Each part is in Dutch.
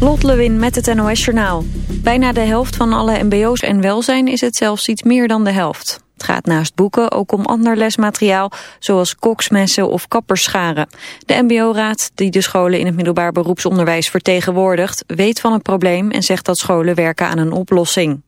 Lot Lewin met het NOS Journaal. Bijna de helft van alle mbo's en welzijn is het zelfs iets meer dan de helft. Het gaat naast boeken ook om ander lesmateriaal, zoals koksmessen of kapperscharen. De mbo-raad, die de scholen in het middelbaar beroepsonderwijs vertegenwoordigt, weet van het probleem en zegt dat scholen werken aan een oplossing.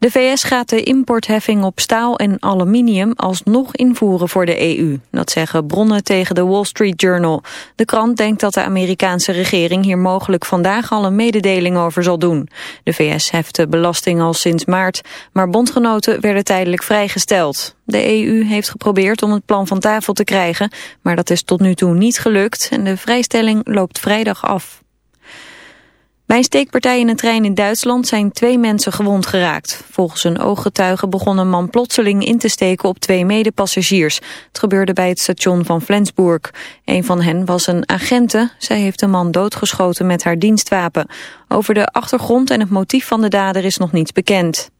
De VS gaat de importheffing op staal en aluminium alsnog invoeren voor de EU. Dat zeggen bronnen tegen de Wall Street Journal. De krant denkt dat de Amerikaanse regering hier mogelijk vandaag al een mededeling over zal doen. De VS heft de belasting al sinds maart, maar bondgenoten werden tijdelijk vrijgesteld. De EU heeft geprobeerd om het plan van tafel te krijgen, maar dat is tot nu toe niet gelukt en de vrijstelling loopt vrijdag af. Bij een steekpartij in een trein in Duitsland zijn twee mensen gewond geraakt. Volgens een ooggetuige begon een man plotseling in te steken op twee medepassagiers. Het gebeurde bij het station van Flensburg. Een van hen was een agente. Zij heeft de man doodgeschoten met haar dienstwapen. Over de achtergrond en het motief van de dader is nog niets bekend.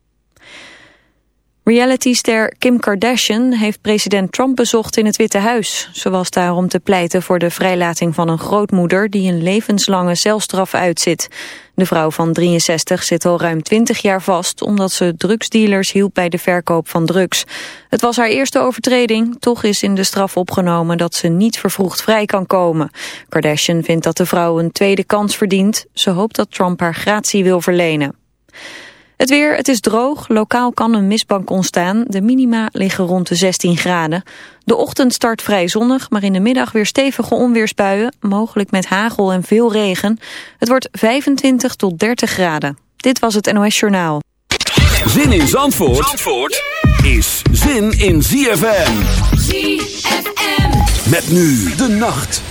Realityster Kim Kardashian heeft president Trump bezocht in het Witte Huis. Ze was daar om te pleiten voor de vrijlating van een grootmoeder die een levenslange celstraf uitzit. De vrouw van 63 zit al ruim 20 jaar vast omdat ze drugsdealers hielp bij de verkoop van drugs. Het was haar eerste overtreding, toch is in de straf opgenomen dat ze niet vervroegd vrij kan komen. Kardashian vindt dat de vrouw een tweede kans verdient. Ze hoopt dat Trump haar gratie wil verlenen. Het weer, het is droog. Lokaal kan een mistbank ontstaan. De minima liggen rond de 16 graden. De ochtend start vrij zonnig, maar in de middag weer stevige onweersbuien. Mogelijk met hagel en veel regen. Het wordt 25 tot 30 graden. Dit was het NOS Journaal. Zin in Zandvoort, Zandvoort is zin in ZFM. ZFM. Met nu de nacht.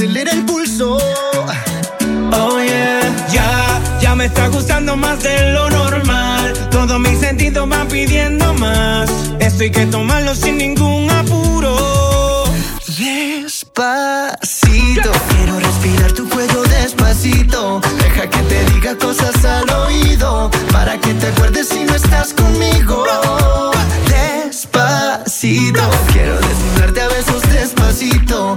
acelera el pulso. Oh yeah, ya, ya me está gustando más de lo normal. Todos mis sentidos van pidiendo más. Esto hay que tomarlo sin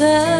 myself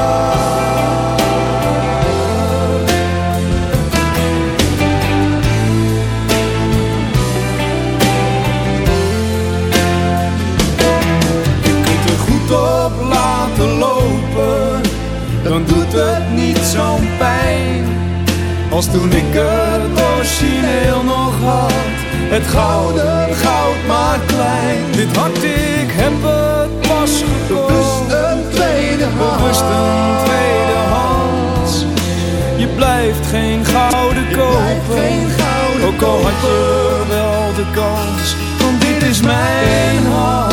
Zo'n pijn. Als toen ik het origineel nog had, het gouden goud maar klein. Dit hart, ik heb het pas gekocht. Bewust een tweede hand. Bewust een tweede hand. Je blijft geen gouden kopen. Geen gouden Ook al had je wel de kans. Want dit is mijn hart,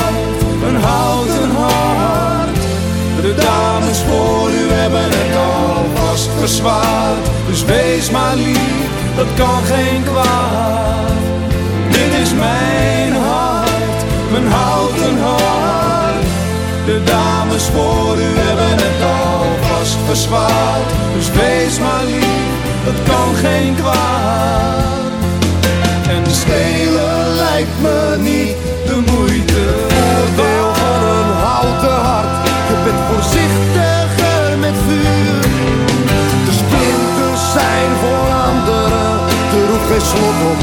Dus wees maar lief, dat kan geen kwaad. Dit is mijn hart, mijn houten hart. De dames voor u hebben het alvast verzwaard. Dus wees maar lief, dat kan geen kwaad. En stelen lijkt me niet de moeite. Voordeel van een houten hart. Zijn voor anderen. Er hoeft geen slot op.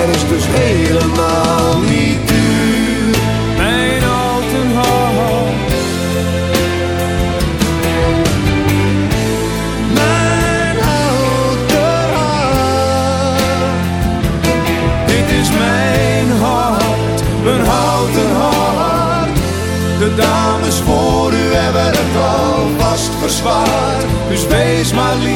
Er is dus helemaal niet duur. Mijn houten hart. Mijn houten hart. Dit is mijn hart, mijn houten hart. De dames voor u hebben het alvast verzwaard. Dus wees maar lief,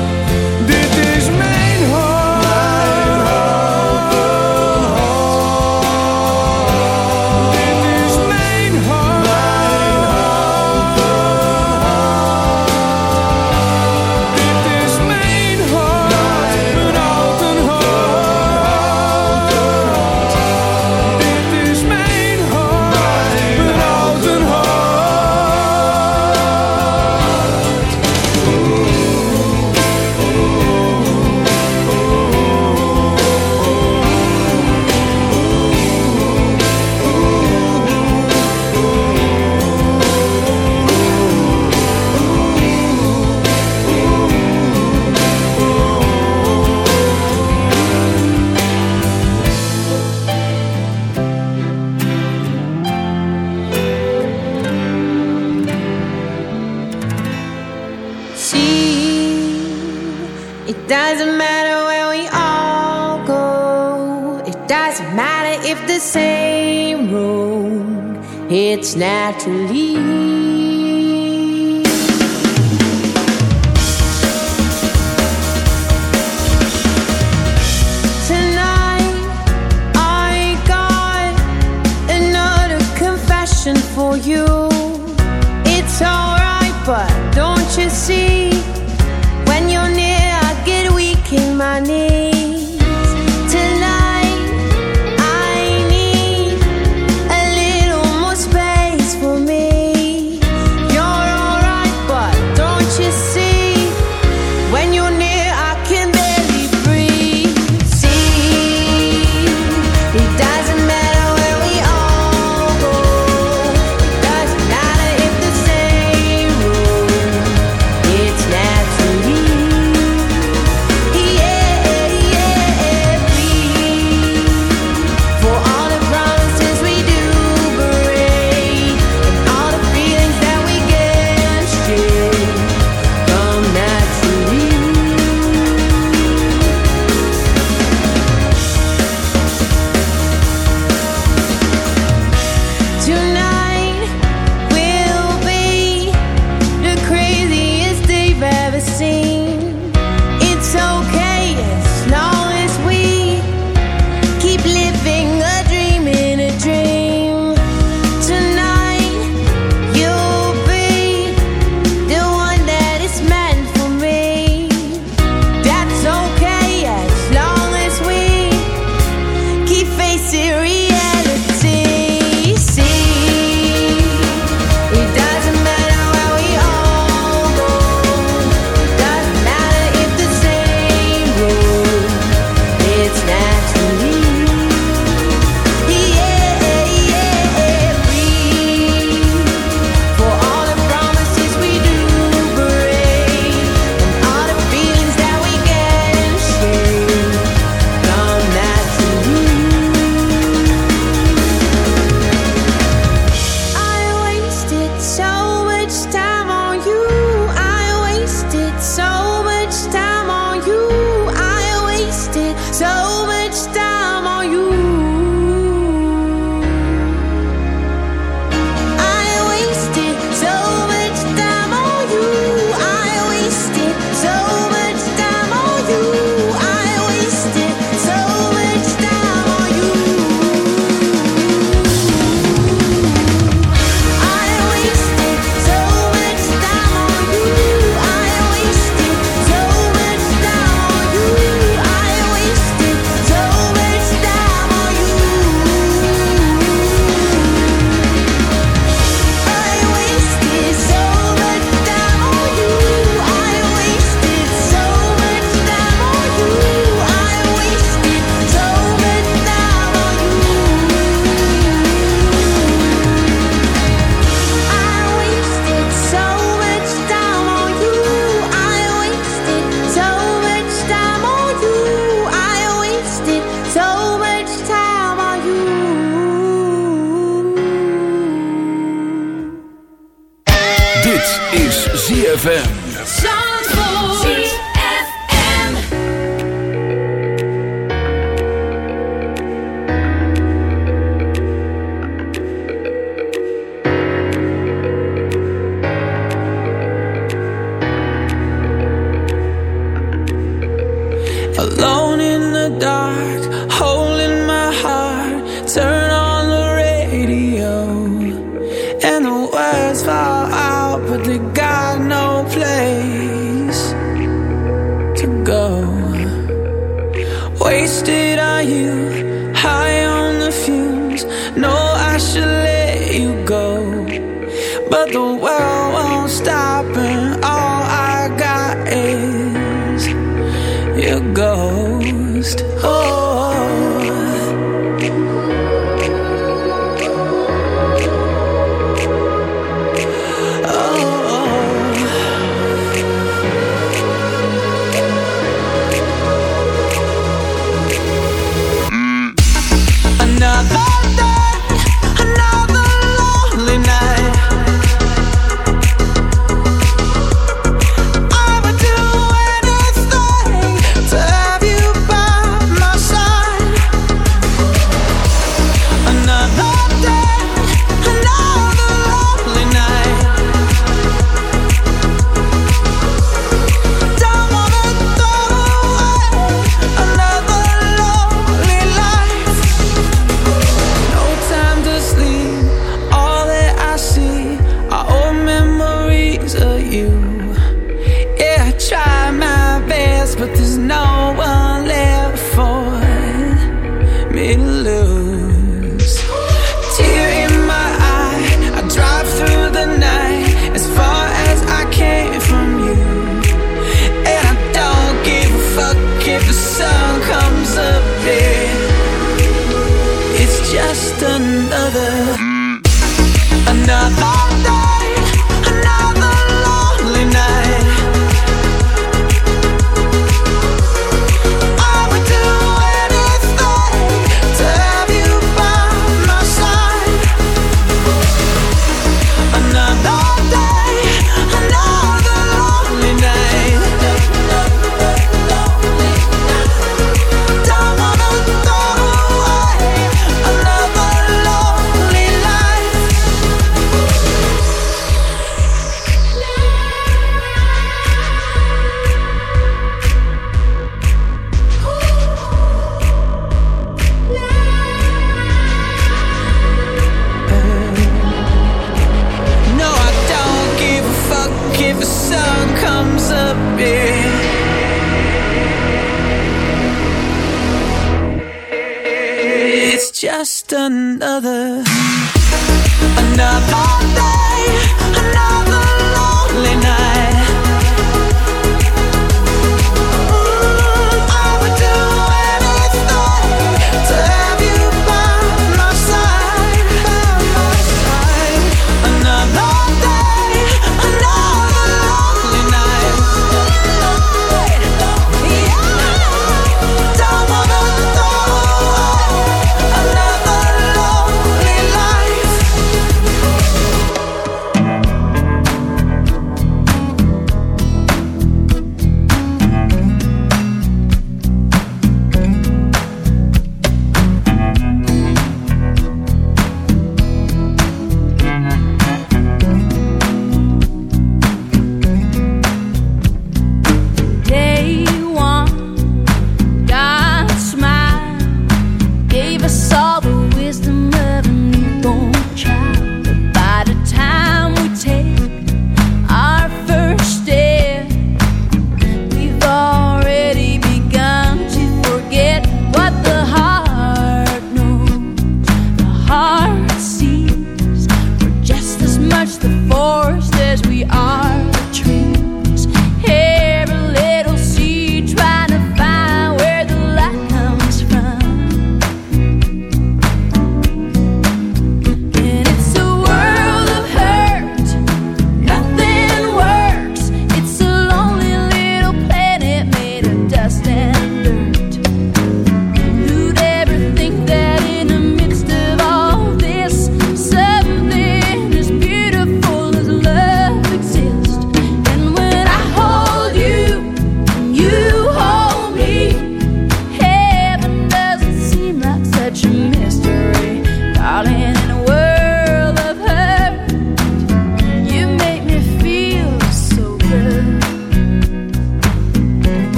It's naturally.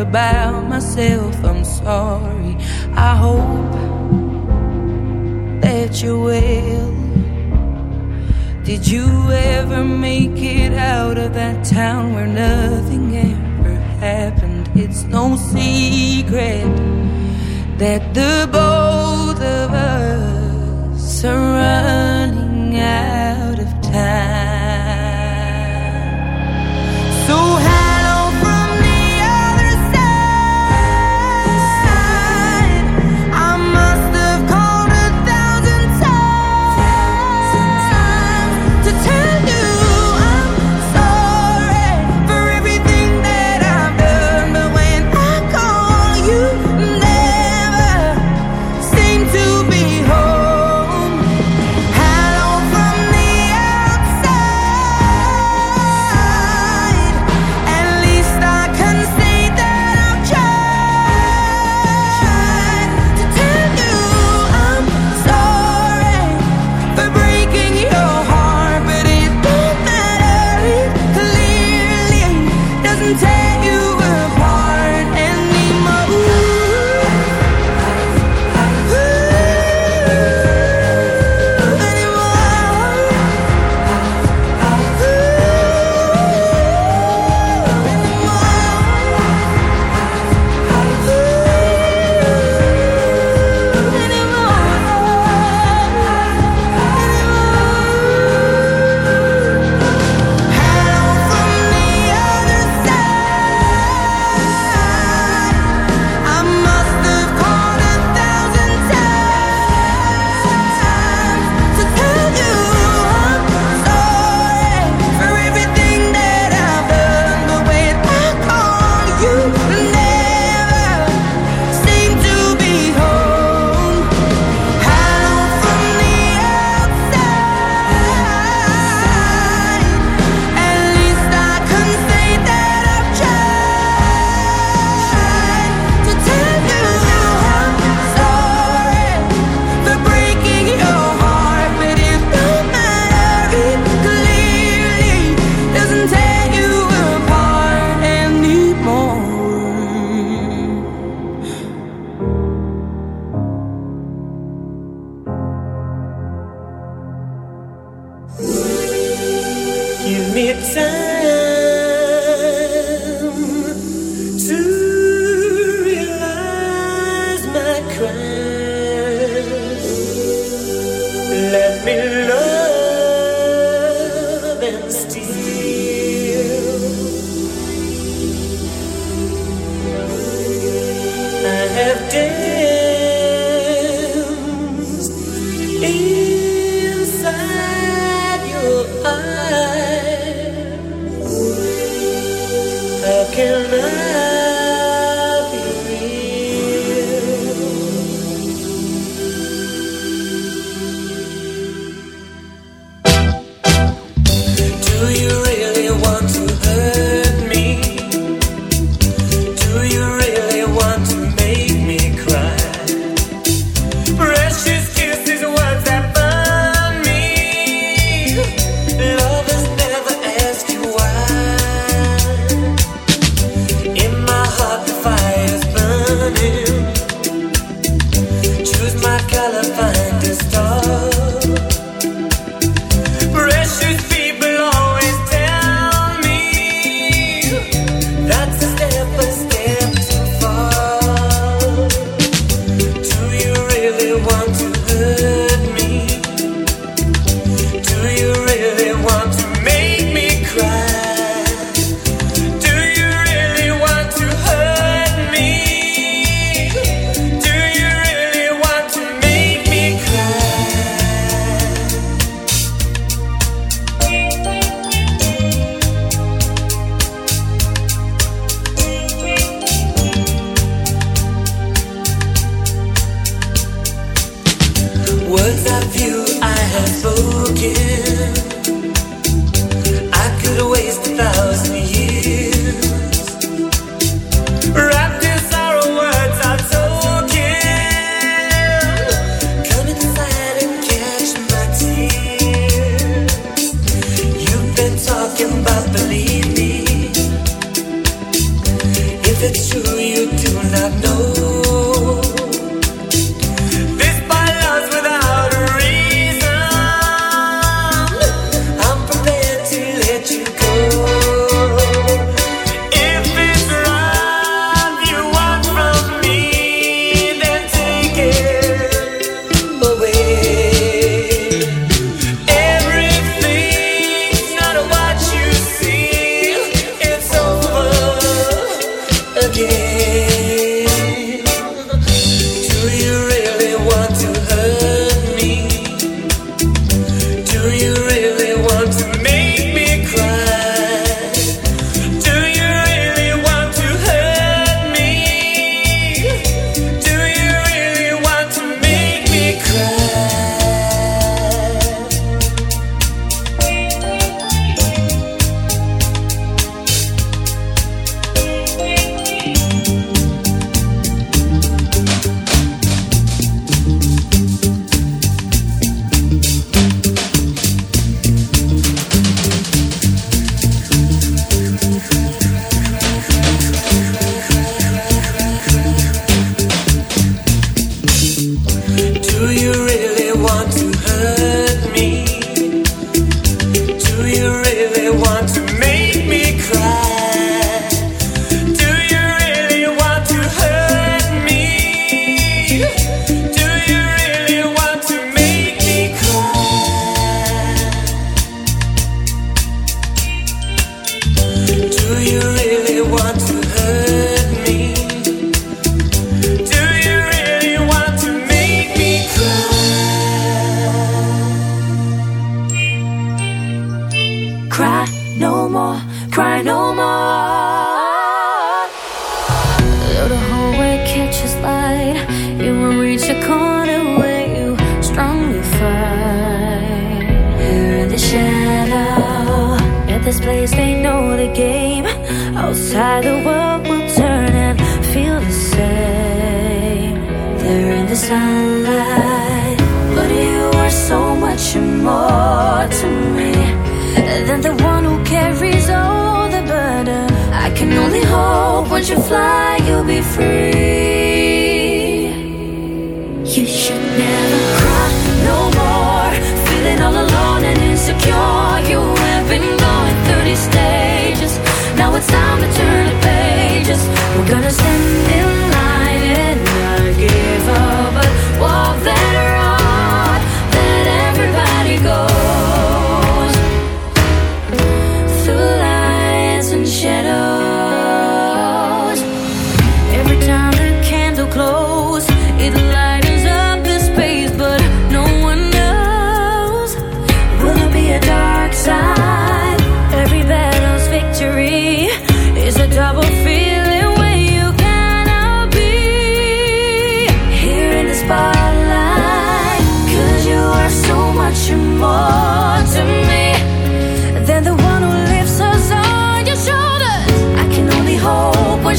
goodbye.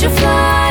you fly?